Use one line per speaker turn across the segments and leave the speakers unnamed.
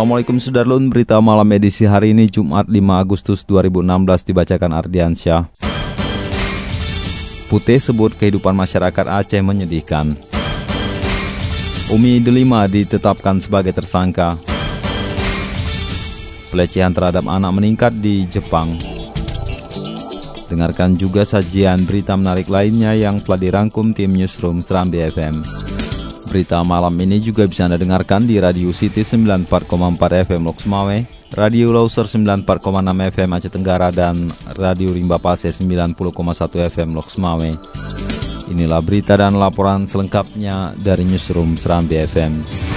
Assalamualaikum Sudarlun, berita malam edisi hari ini Jumat 5 Agustus 2016 dibacakan Ardiansyah. Putih sebut kehidupan masyarakat Aceh menyedihkan. Umi Delima ditetapkan sebagai tersangka. Pelecehan terhadap anak meningkat di Jepang. Dengarkan juga sajian berita menarik lainnya yang telah dirangkum tim Newsroom Serambi FM. Berita malam ini juga bisa Anda dengarkan di Radio City 94,4 FM Loks Mawai, Radio Loser 94,6 FM Aceh Tenggara, dan Radio Rimba Pase 90,1 FM Loks Mawai. Inilah berita dan laporan selengkapnya dari Newsroom Serambi FM.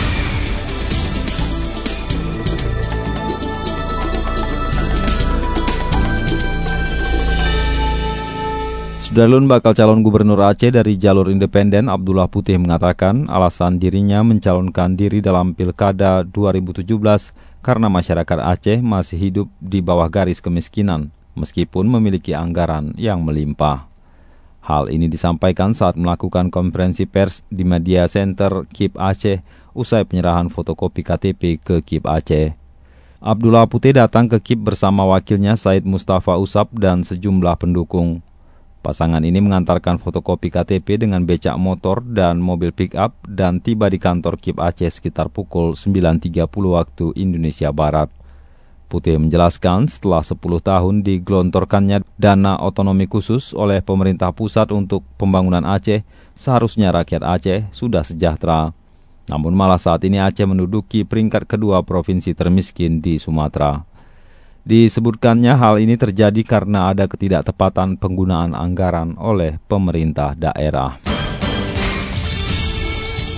Sudarlun bakal calon gubernur Aceh dari jalur independen Abdullah Putih mengatakan alasan dirinya mencalonkan diri dalam Pilkada 2017 karena masyarakat Aceh masih hidup di bawah garis kemiskinan meskipun memiliki anggaran yang melimpah. Hal ini disampaikan saat melakukan konferensi pers di Media Center KIP Aceh usai penyerahan fotokopi KTP ke KIP Aceh. Abdullah Putih datang ke KIP bersama wakilnya Said Mustafa Usap dan sejumlah pendukung. Pasangan ini mengantarkan fotokopi KTP dengan becak motor dan mobil pick-up dan tiba di kantor KIP Aceh sekitar pukul 9.30 waktu Indonesia Barat. Putih menjelaskan setelah 10 tahun digelontorkannya dana otonomi khusus oleh pemerintah pusat untuk pembangunan Aceh, seharusnya rakyat Aceh sudah sejahtera. Namun malah saat ini Aceh menduduki peringkat kedua provinsi termiskin di Sumatera. Disebutkannya hal ini terjadi karena ada ketidaktepatan penggunaan anggaran oleh pemerintah daerah.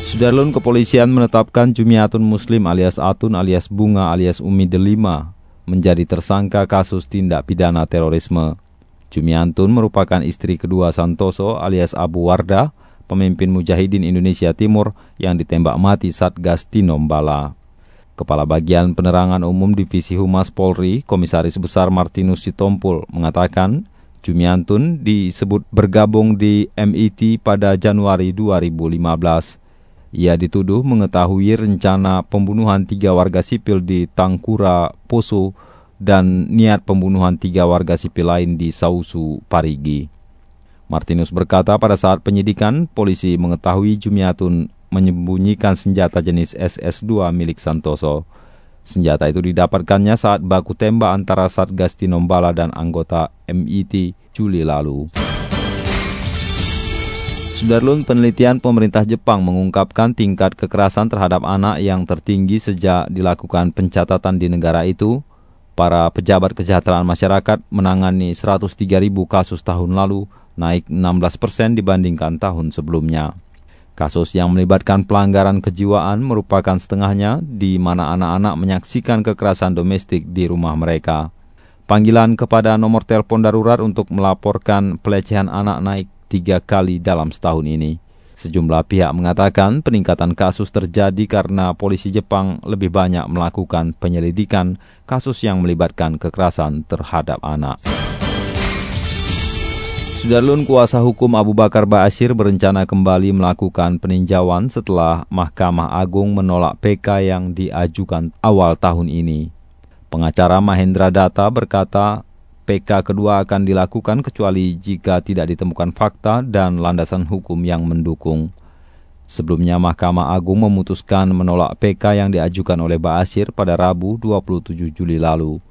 Sudarlun kepolisian menetapkan Jumiatun Muslim alias Atun alias Bunga alias Umi Delima menjadi tersangka kasus tindak pidana terorisme. Jumiatun merupakan istri kedua Santoso alias Abu Wardah, pemimpin Mujahidin Indonesia Timur yang ditembak mati Satgas Tinombala. Kepala Bagian Penerangan Umum Divisi Humas Polri, Komisaris Besar Martinus Sitompul, mengatakan Jumiantun disebut bergabung di MIT pada Januari 2015. Ia dituduh mengetahui rencana pembunuhan tiga warga sipil di Tangkura, Poso, dan niat pembunuhan tiga warga sipil lain di Sausu, Parigi. Martinus berkata pada saat penyidikan, polisi mengetahui Jumiatun menyembunyikan senjata jenis SS-2 milik Santoso. Senjata itu didapatkannya saat baku tembak antara Satgas Tinombala dan anggota MIT Juli lalu. Sudarlun penelitian pemerintah Jepang mengungkapkan tingkat kekerasan terhadap anak yang tertinggi sejak dilakukan pencatatan di negara itu. Para pejabat kesejahteraan masyarakat menangani 103.000 kasus tahun lalu, naik 16 persen dibandingkan tahun sebelumnya. Kasus yang melibatkan pelanggaran kejiwaan merupakan setengahnya di mana anak-anak menyaksikan kekerasan domestik di rumah mereka. Panggilan kepada nomor telepon darurat untuk melaporkan pelecehan anak naik tiga kali dalam setahun ini. Sejumlah pihak mengatakan peningkatan kasus terjadi karena polisi Jepang lebih banyak melakukan penyelidikan kasus yang melibatkan kekerasan terhadap anak. Sudarlun kuasa hukum Abu Bakar Ba'asyir berencana kembali melakukan peninjauan setelah Mahkamah Agung menolak PK yang diajukan awal tahun ini. Pengacara Mahendra Data berkata PK kedua akan dilakukan kecuali jika tidak ditemukan fakta dan landasan hukum yang mendukung. Sebelumnya Mahkamah Agung memutuskan menolak PK yang diajukan oleh Ba'asyir pada Rabu 27 Juli lalu.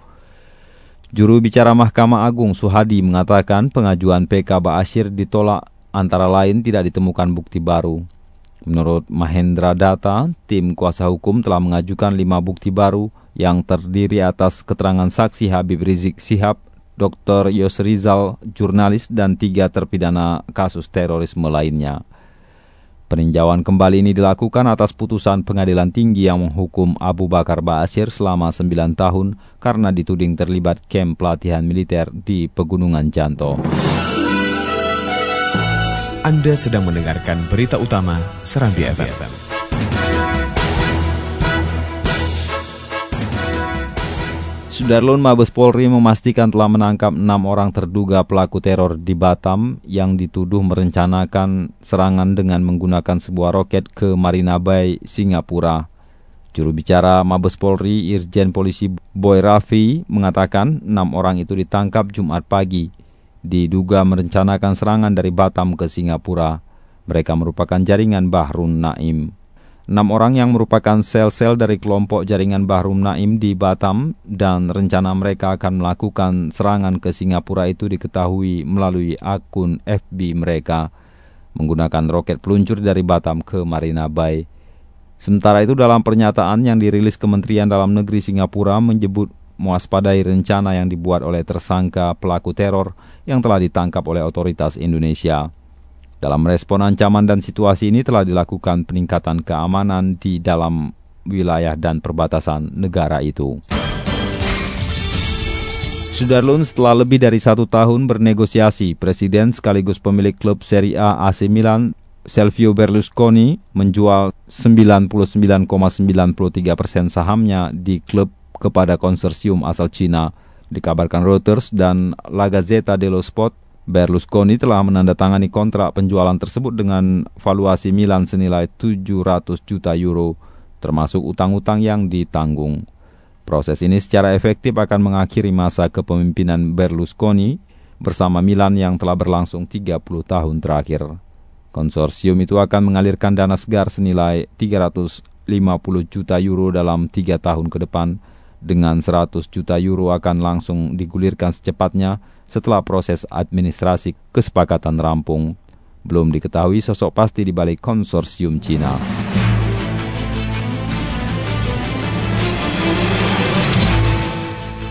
Juru bicara Mahkamah Agung Suhadi mengatakan pengajuan PK Ba'asyir ditolak antara lain tidak ditemukan bukti baru. Menurut Mahendra Data, tim kuasa hukum telah mengajukan lima bukti baru yang terdiri atas keterangan saksi Habib Rizik Sihab, Dr. Yos Rizal, jurnalis, dan tiga terpidana kasus terorisme lainnya. Peninjauan kembali ini dilakukan atas putusan pengadilan tinggi yang menghukum Abu Bakar Ba'asir selama 9 tahun karena dituding terlibat camp pelatihan militer di Pegunungan Janto.
Anda sedang mendengarkan berita utama Serambi FM.
Sudarlun Mabes Polri memastikan telah menangkap enam orang terduga pelaku teror di Batam yang dituduh merencanakan serangan dengan menggunakan sebuah roket ke Marina Bay, Singapura. Juru bicara Mabes Polri Irjen Polisi Boy Raffi mengatakan enam orang itu ditangkap Jumat pagi. Diduga merencanakan serangan dari Batam ke Singapura. Mereka merupakan jaringan Bahrun Naim. Enam orang yang merupakan sel-sel dari kelompok jaringan Bahrum Naim di Batam dan rencana mereka akan melakukan serangan ke Singapura itu diketahui melalui akun FB mereka menggunakan roket peluncur dari Batam ke Marina Bay. Sementara itu dalam pernyataan yang dirilis Kementerian Dalam Negeri Singapura menyebut mewaspadai rencana yang dibuat oleh tersangka pelaku teror yang telah ditangkap oleh otoritas Indonesia. Dalam respon ancaman dan situasi ini telah dilakukan peningkatan keamanan di dalam wilayah dan perbatasan negara itu. Sudarlun setelah lebih dari satu tahun bernegosiasi, Presiden sekaligus pemilik klub Serie A AC Milan, Silvio Berlusconi, menjual 99,93 persen sahamnya di klub kepada konsorsium asal Cina. Dikabarkan Reuters dan La Gazzetta dello Sport, Berlusconi telah menandatangani kontrak penjualan tersebut dengan valuasi Milan senilai 700 juta euro, termasuk utang-utang yang ditanggung. Proses ini secara efektif akan mengakhiri masa kepemimpinan Berlusconi bersama Milan yang telah berlangsung 30 tahun terakhir. Konsorsium itu akan mengalirkan dana segar senilai 350 juta euro dalam tiga tahun ke depan, dengan 100 juta euro akan langsung digulirkan secepatnya setelah proses administrasi kesepakatan rampung. Belum diketahui sosok pasti di balik konsorsium Cina.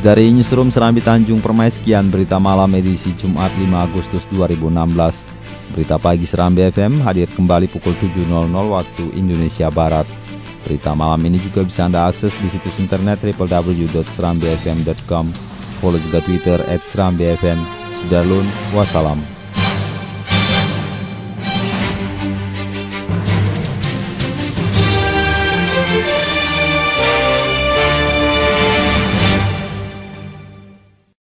Dari Newsroom Serambi Tanjung Permai, sekian berita malam edisi Jumat 5 Agustus 2016. Berita pagi Serambi FM hadir kembali pukul 7.00 waktu Indonesia Barat. Berita malam ini juga bisa Anda akses di situs internet www.serambifm.com. Follow juga Twitter at Seram BFM. Sudarlun, wassalam.